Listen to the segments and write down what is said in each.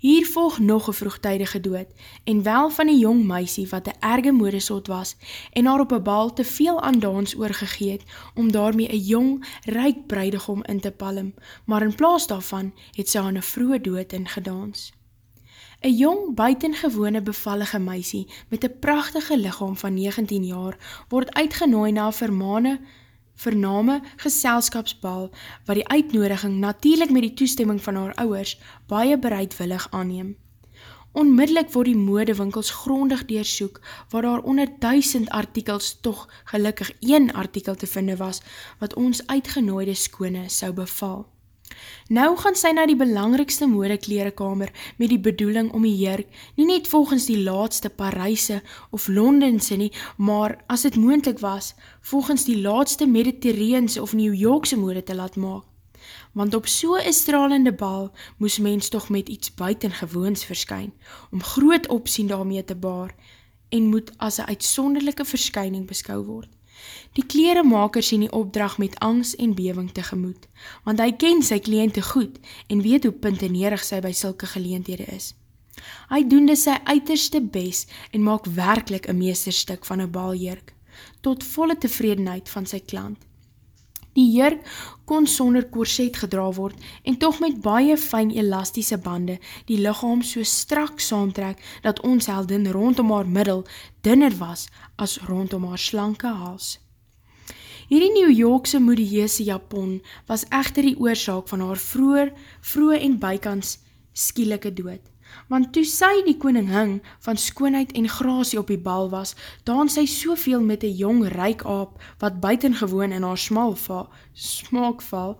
Hier volg nog een vroegtijdige dood, en wel van die jong meisie wat een erge moedesot was, en haar op een bal te veel aan dans oorgegeet, om daarmee een jong, ryk breidegom in te palm, maar in plaas daarvan het sy aan een vroege dood ingedans. Een jong, buitengewone bevallige meisie, met een prachtige lichaam van 19 jaar, word uitgenooi na vermane, vername geselskapsbal, wat die uitnodiging natuurlijk met die toestemming van haar ouwers baie bereidwillig aanneem. Onmiddellik word die modewinkels grondig deersoek, waar daar onder duisend artikels toch gelukkig een artikel te vinden was, wat ons uitgenooide skone sou beval. Nou gaan sy na die belangrikste modeklerekamer met die bedoeling om die jurk nie net volgens die laatste Parijse of Londense nie, maar as het moendlik was, volgens die laatste Mediterraneanse of New Yorkse mode te laat maak. Want op so'n stralende bal moes mens toch met iets buitengewoons verskyn, om groot opsien daarmee te baar, en moet as een uitsonderlijke verskyning beskou word. Die klerenmaker sien die opdrag met angst en bewing tegemoet, want hy ken sy kliënte goed en weet hoe pintenerig sy by sulke geleenthede is. Hy doen dus sy uiterste bes en maak werkelijk een meesterstuk van een baljurk, tot volle tevredenheid van sy klant. Die jurk kon sonder korset gedra word en toch met baie fijn elastische bande die lichaam so strak saamtrek dat ons heldin rondom haar middel dinner was as rondom haar slanke hals. Hierdie New Yorkse modieuse Japon was echter die oorzaak van haar vroer, vroe en bykans skielike dood want toe sy die koningin van skoonheid en grasie op die bal was, daan sy soveel met een jong ryk aap, wat buitengewoon in haar smal val, smaak val,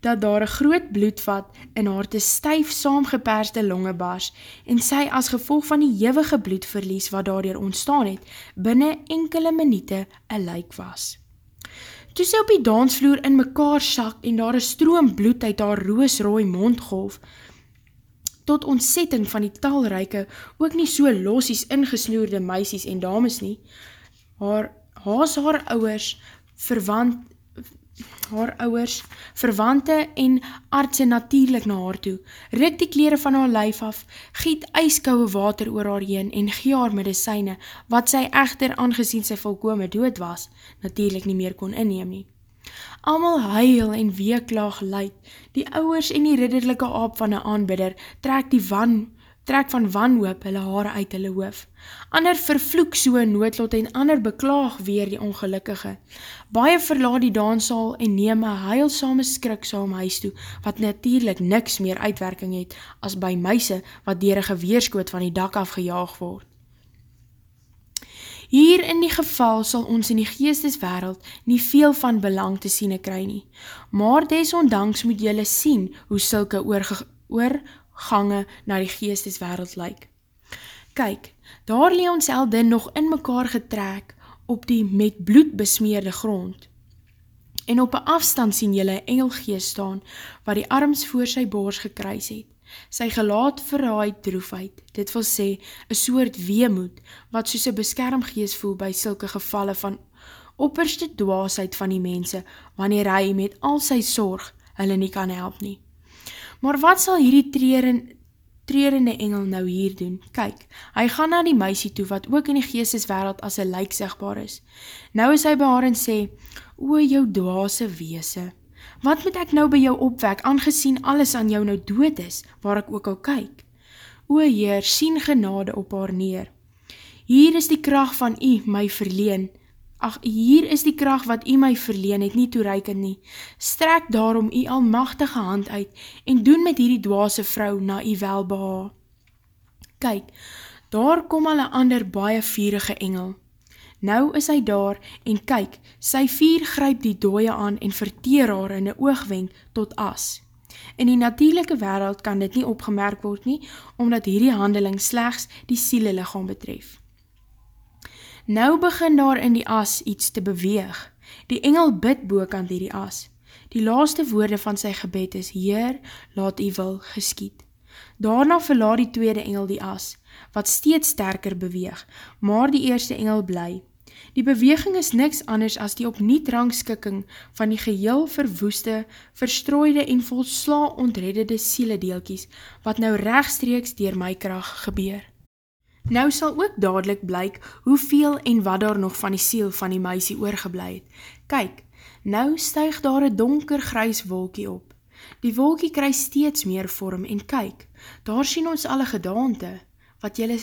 dat daar een groot bloedvat in haar te stuif saamgeperste longe bars, en sy as gevolg van die jewige bloedverlies wat daardoor ontstaan het, binnen enkele minute een lijk was. Toe sy op die dansvloer in mekaar sak en daar een stroom bloed uit haar roosrooi mondgolf, tot ontsetting van die talryke, ook nie so losies ingesnoerde meisies en dames nie, haar, haas haar ouwers, verwant, haar ouwers, verwante en artse natuurlijk na haar toe, rik die kleren van haar lyf af, giet ijskouwe water oor haar heen en gee haar medicijne, wat sy echter aangezien sy volkome dood was, natuurlijk nie meer kon inneem nie. Almal huil en weeklaag luid. Die ouers en die ridderlike aap van 'n aanbidder trek die wan trek van wanhoop hulle hare uit hulle hoof. Ander vervloek so noodlot en ander beklaag weer die ongelukkige. Baie verlaat die danssaal en neem 'n heilsame skrik saam huis toe, wat natuurlik niks meer uitwerking het as by muise wat deur 'n geweerskoot van die dak af gejaag word. Hier in die geval sal ons in die geesteswereld nie veel van belang te siene kry nie, maar desondanks moet jylle sien hoe sulke oorgange na die geesteswereld lyk. Kyk, daar lee ons eldin nog in mekaar getrek op die met bloed besmeerde grond. En op een afstand sien jylle engelgeest staan, wat die arms voor sy boors gekruis het. Sy gelaat verraai droefheid, dit wil sê, een soort weemoed, wat soos een beskermgees voel by sulke gevalle van opperste dwaasheid van die mense, wanneer hy met al sy sorg hulle nie kan help nie. Maar wat sal hierdie treren, trerende engel nou hier doen? Kyk, hy gaan na die meisie toe, wat ook in die geesteswereld as een lijk sigtbaar is. Nou is hy by haar en sê, O jou dwaase weese, Wat moet ek nou by jou opwek, aangezien alles aan jou nou dood is, waar ek ook al kyk? O Heer, sien genade op haar neer. Hier is die kracht van u my verleen. Ach, hier is die kracht wat u my verleen het, nie toereikend nie. Strek daarom u almachtige hand uit en doen met hierdie dwaase vrou na u welbeha. Kyk, daar kom al een ander baie vierige engel. Nou is hy daar en kyk, sy vier gryp die dooie aan en verteer haar in die oogwenk tot as. In die natuurlijke wereld kan dit nie opgemerk word nie, omdat hierdie handeling slechts die siele lichaam betref. Nou begin daar in die as iets te beweeg. Die engel bid boekant hierdie as. Die laaste woorde van sy gebed is, Heer, laat die wil geskiet. Daarna verlaat die tweede engel die as, wat steeds sterker beweeg, maar die eerste engel bly. Die beweging is niks anders as die opniet rangskikking van die geheel verwoeste, verstrooide en volsla ontreddede sieledeelkies, wat nou rechtstreeks dier my kracht gebeur. Nou sal ook dadelijk blyk hoeveel en wat daar nog van die siel van die meisie oorgeblij het. Kyk, nou stuig daar een donker grys wolkie op. Die wolkie kry steeds meer vorm en kyk, daar sien ons alle gedaante, wat jylle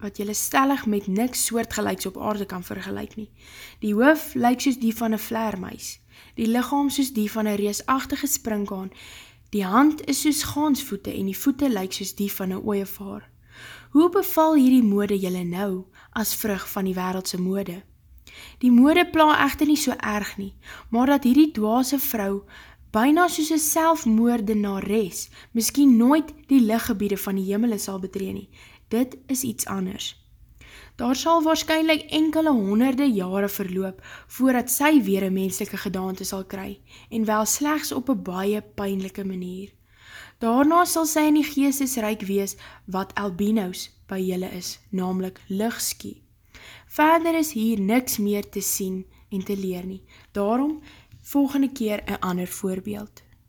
wat jylle stellig met niks soortgelijks op aarde kan vergelijk nie. Die hoof lyk soos die van een vleermuis, die lichaam soos die van een reesachtige springkaan, die hand is soos gaansvoete en die voete lyk soos die van een ooievaar. Hoe beval hierdie mode jylle nou, as vrug van die wereldse mode? Die mode pla echter nie so erg nie, maar dat hierdie dwaase vrou byna soos een selfmoordenares, miskien nooit die lichtgebiede van die jimmele sal betree nie. Dit is iets anders. Daar sal waarschijnlijk enkele honderde jare verloop, voordat sy weer een menselike gedaante sal kry, en wel slechts op een baie pijnlijke manier. Daarna sal sy in die geestesrijk wees, wat albino's by julle is, namelijk lichtskie. Verder is hier niks meer te sien en te leer nie. Daarom volgende keer een ander voorbeeld.